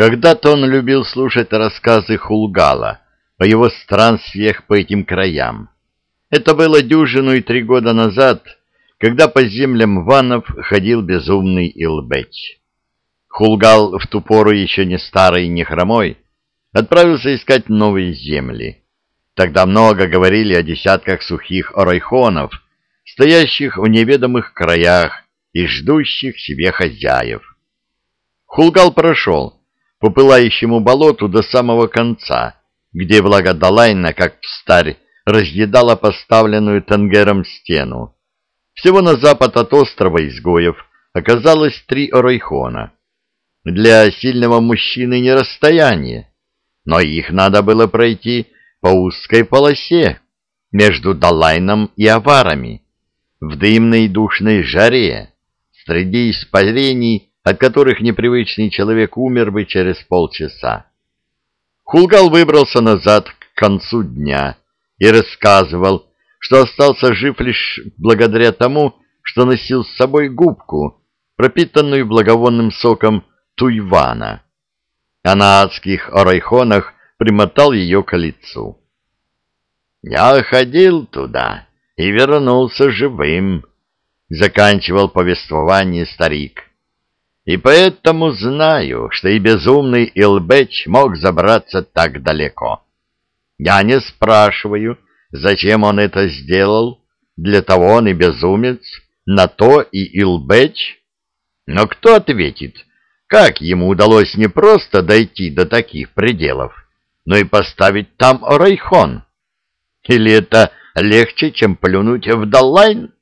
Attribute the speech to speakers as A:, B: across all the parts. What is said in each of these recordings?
A: Когда-то он любил слушать рассказы Хулгала о его странствиях по этим краям. Это было дюжину и три года назад, когда по землям ванов ходил безумный Илбеч. Хулгал, в ту пору еще не старый и не хромой, отправился искать новые земли. Тогда много говорили о десятках сухих орайхонов, стоящих в неведомых краях и ждущих себе хозяев. Хулгал прошел по пылающему болоту до самого конца, где влага Далайна, как старь, разъедала поставленную Тенгером стену. Всего на запад от острова изгоев оказалось три орайхона. Для сильного мужчины не расстояние, но их надо было пройти по узкой полосе между Далайном и Аварами, в дымной душной жаре, среди испарений, от которых непривычный человек умер бы через полчаса. Хулгал выбрался назад к концу дня и рассказывал, что остался жив лишь благодаря тому, что носил с собой губку, пропитанную благовонным соком туйвана, а на адских орайхонах примотал ее к лицу. «Я ходил туда и вернулся живым», — заканчивал повествование старик. «И поэтому знаю, что и безумный Илбеч мог забраться так далеко. Я не спрашиваю, зачем он это сделал, для того он и безумец, на то и Илбеч. Но кто ответит, как ему удалось не просто дойти до таких пределов, но и поставить там Райхон? Или это легче, чем плюнуть в Даллайн?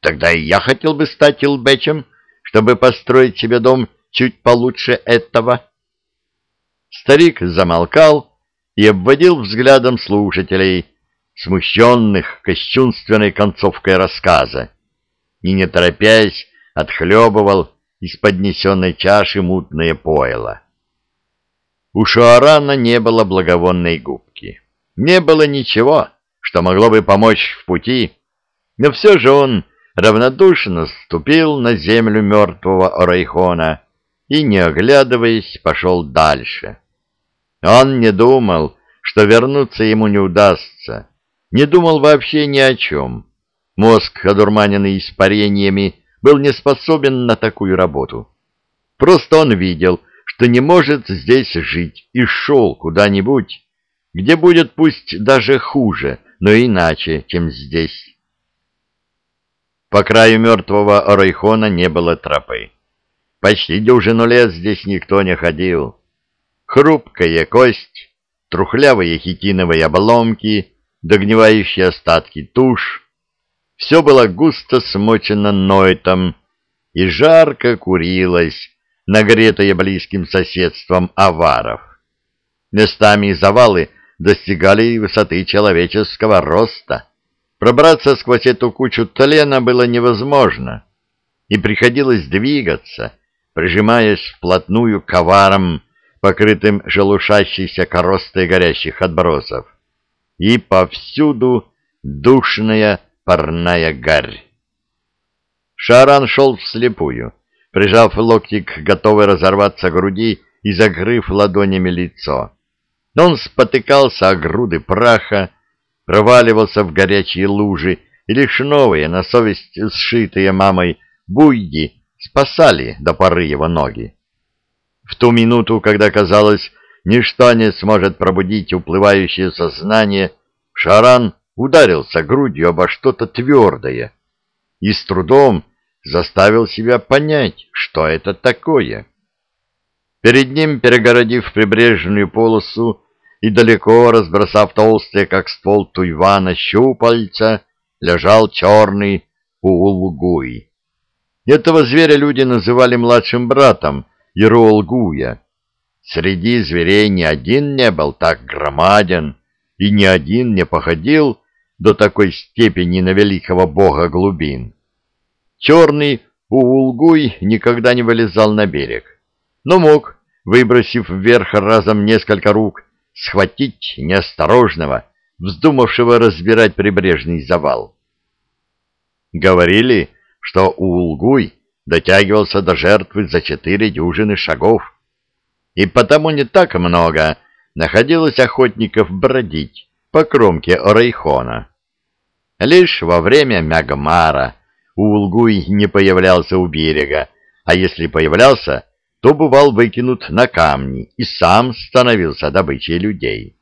A: Тогда и я хотел бы стать Илбечем, чтобы построить себе дом чуть получше этого. Старик замолкал и обводил взглядом слушателей, смущенных кощунственной концовкой рассказа, и, не торопясь, отхлебывал из поднесенной чаши мутное пойло. У Шуарана не было благовонной губки. Не было ничего, что могло бы помочь в пути, но все же он равнодушно ступил на землю мертвого Орайхона и, не оглядываясь, пошел дальше. Он не думал, что вернуться ему не удастся, не думал вообще ни о чем. Мозг, одурманенный испарениями, был не способен на такую работу. Просто он видел, что не может здесь жить, и шел куда-нибудь, где будет пусть даже хуже, но иначе, чем здесь. По краю мертвого Орайхона не было тропы. Почти дюжину лет здесь никто не ходил. Хрупкая кость, трухлявые хитиновые обломки, догнивающие остатки туш — все было густо смочено нойтом и жарко курилось, нагретое близким соседством аваров. Местами завалы достигали высоты человеческого роста. Пробраться сквозь эту кучу тлена было невозможно, и приходилось двигаться, прижимаясь вплотную к аварам, покрытым шелушащейся коростой горящих отбросов. И повсюду душная парная гарь. Шаран шел вслепую, прижав локти к готовой разорваться груди и закрыв ладонями лицо. Он спотыкался о груды праха, проваливался в горячие лужи, и лишь новые, на совесть сшитые мамой, буйги спасали до поры его ноги. В ту минуту, когда казалось, ничто не сможет пробудить уплывающее сознание, Шаран ударился грудью обо что-то твердое и с трудом заставил себя понять, что это такое. Перед ним, перегородив прибрежную полосу и далеко разбросав толстые, как ствол туйвана, щупальца, лежал черный уулгуй. Этого зверя люди называли младшим братом Ируолгуя. Среди зверей ни один не был так громаден, и ни один не походил до такой степени на великого бога глубин. Черный Уулгуй никогда не вылезал на берег, но мог, выбросив вверх разом несколько рук, схватить неосторожного, вздумавшего разбирать прибрежный завал. Говорили, что Уулгуй дотягивался до жертвы за четыре дюжины шагов. и потому не так много находилось охотников бродить по кромке Орайхона. Лишь во время Мягмара Улгуй не появлялся у берега, а если появлялся, то бывал выкинут на камни и сам становился добычей людей.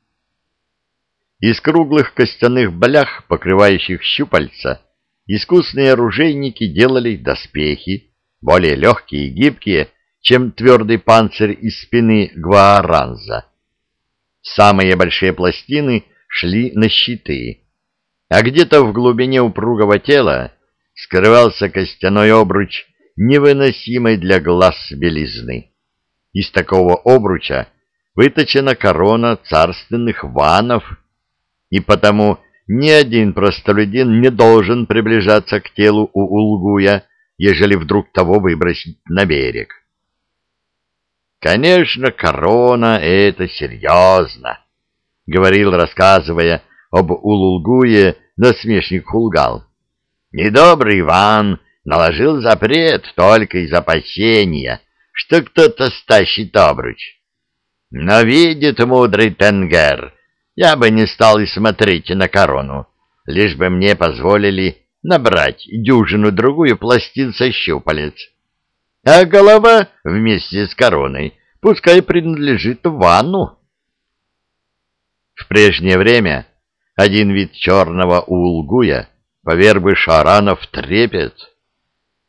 A: Из круглых костяных блях, покрывающих щупальца, искусные оружейники делали доспехи, более легкие и гибкие, чем твердый панцирь из спины гвааранза. Самые большие пластины шли на щиты, а где-то в глубине упругого тела скрывался костяной обруч невыносимой для глаз белизны. Из такого обруча выточена корона царственных ванов, и потому ни один простолюдин не должен приближаться к телу у Улгуя, ежели вдруг того выбросить на берег. «Конечно, корона — это серьезно», — говорил, рассказывая об Улулгуе, насмешник Хулгал. «Недобрый Иван наложил запрет только из опасения, что кто-то стащит обруч. Но видит мудрый Тенгер, я бы не стал и смотреть на корону, лишь бы мне позволили набрать дюжину-другую пластин со щупалец а голова вместе с короной пускай принадлежит ванну. В прежнее время один вид черного улгуя поверг бы Шарана трепет,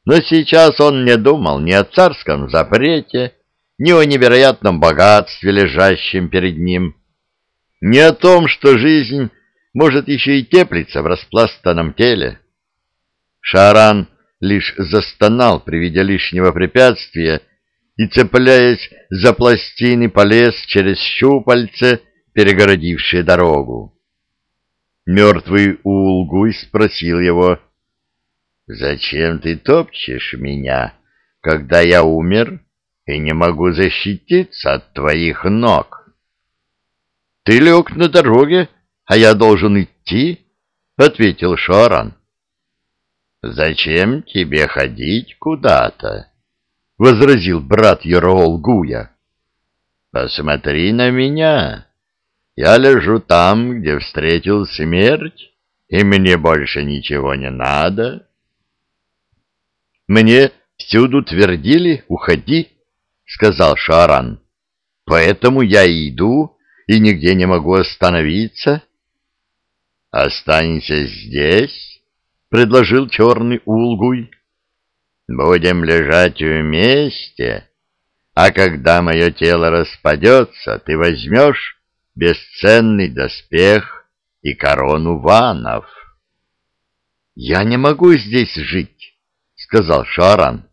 A: но сейчас он не думал ни о царском запрете, ни о невероятном богатстве, лежащем перед ним, ни о том, что жизнь может еще и теплиться в распластанном теле. Шаран лишь застонал при виде лишнего препятствия и, цепляясь за пластины, полез через щупальце, перегородившее дорогу. Мертвый Улгуй спросил его, «Зачем ты топчешь меня, когда я умер и не могу защититься от твоих ног?» «Ты лег на дороге, а я должен идти?» — ответил Шаран. «Зачем тебе ходить куда-то?» — возразил брат Яроол Гуя. «Посмотри на меня. Я лежу там, где встретил смерть, и мне больше ничего не надо». «Мне всюду твердили, уходи», — сказал Шаран. «Поэтому я иду и нигде не могу остановиться». «Останься здесь» предложил черный улгуй. Будем лежать вместе, а когда мое тело распадется, ты возьмешь бесценный доспех и корону ванов. — Я не могу здесь жить, — сказал Шаран.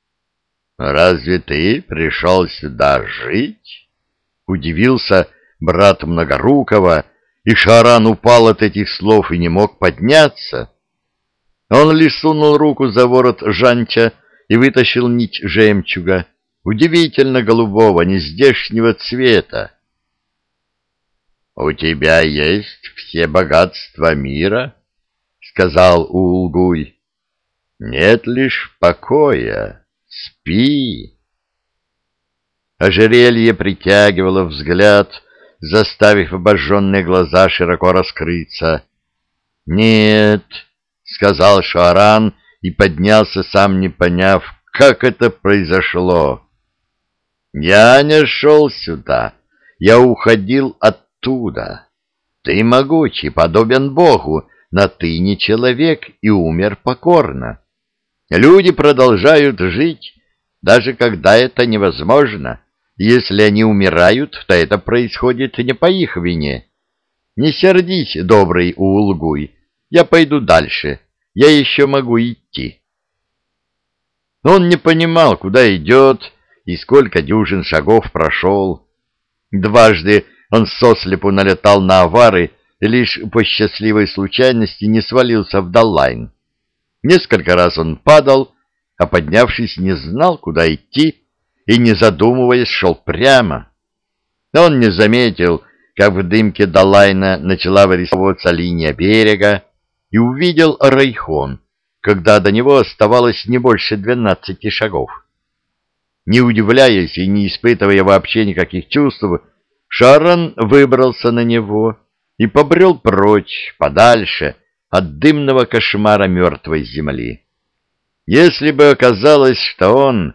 A: — Разве ты пришел сюда жить? — удивился брат Многорукова, и Шаран упал от этих слов и не мог подняться. — он лишь сунул руку за ворот Жанча и вытащил нить жемчуга, удивительно голубого, нездешнего цвета. — У тебя есть все богатства мира, — сказал Улгуй. — Нет лишь покоя. Спи. Ожерелье притягивало взгляд, заставив обожженные глаза широко раскрыться. — Нет, — сказал Шуаран и поднялся, сам не поняв, как это произошло. «Я не шел сюда, я уходил оттуда. Ты могучий, подобен Богу, но ты не человек и умер покорно. Люди продолжают жить, даже когда это невозможно. Если они умирают, то это происходит не по их вине. Не сердись, добрый Уулгуй, я пойду дальше. Я еще могу идти. Он не понимал, куда идет и сколько дюжин шагов прошел. Дважды он сослепу налетал на авары лишь по счастливой случайности не свалился в Даллайн. Несколько раз он падал, а поднявшись, не знал, куда идти, и, не задумываясь, шел прямо. Он не заметил, как в дымке Далайна начала вырисовываться линия берега, и увидел Райхон, когда до него оставалось не больше двенадцати шагов. Не удивляясь и не испытывая вообще никаких чувств, Шаран выбрался на него и побрел прочь, подальше, от дымного кошмара мертвой земли. Если бы оказалось, что он,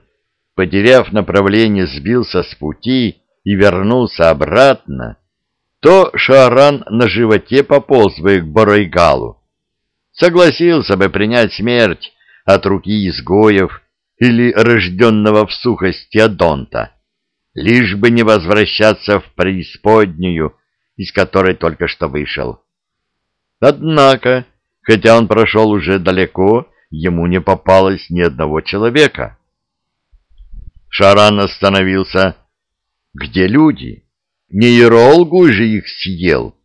A: потеряв направление, сбился с пути и вернулся обратно, то Шаран на животе пополз бы к Боройгалу. Согласился бы принять смерть от руки изгоев или рожденного в сухости Адонта, лишь бы не возвращаться в преисподнюю, из которой только что вышел. Однако, хотя он прошел уже далеко, ему не попалось ни одного человека. Шаран остановился. Где люди? Не Еролгу же их съел.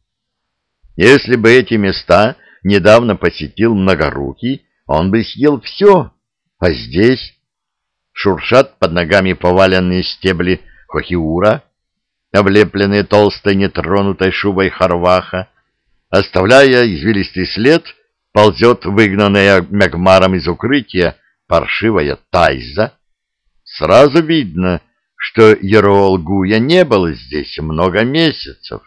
A: Если бы эти места недавно посетил Многорукий, он бы съел все. А здесь шуршат под ногами поваленные стебли хохиура, облепленные толстой нетронутой шубой харваха, оставляя извилистый след, ползет выгнанная Мегмаром из укрытия паршивая тайза. Сразу видно, что Ероол Гуя не было здесь много месяцев.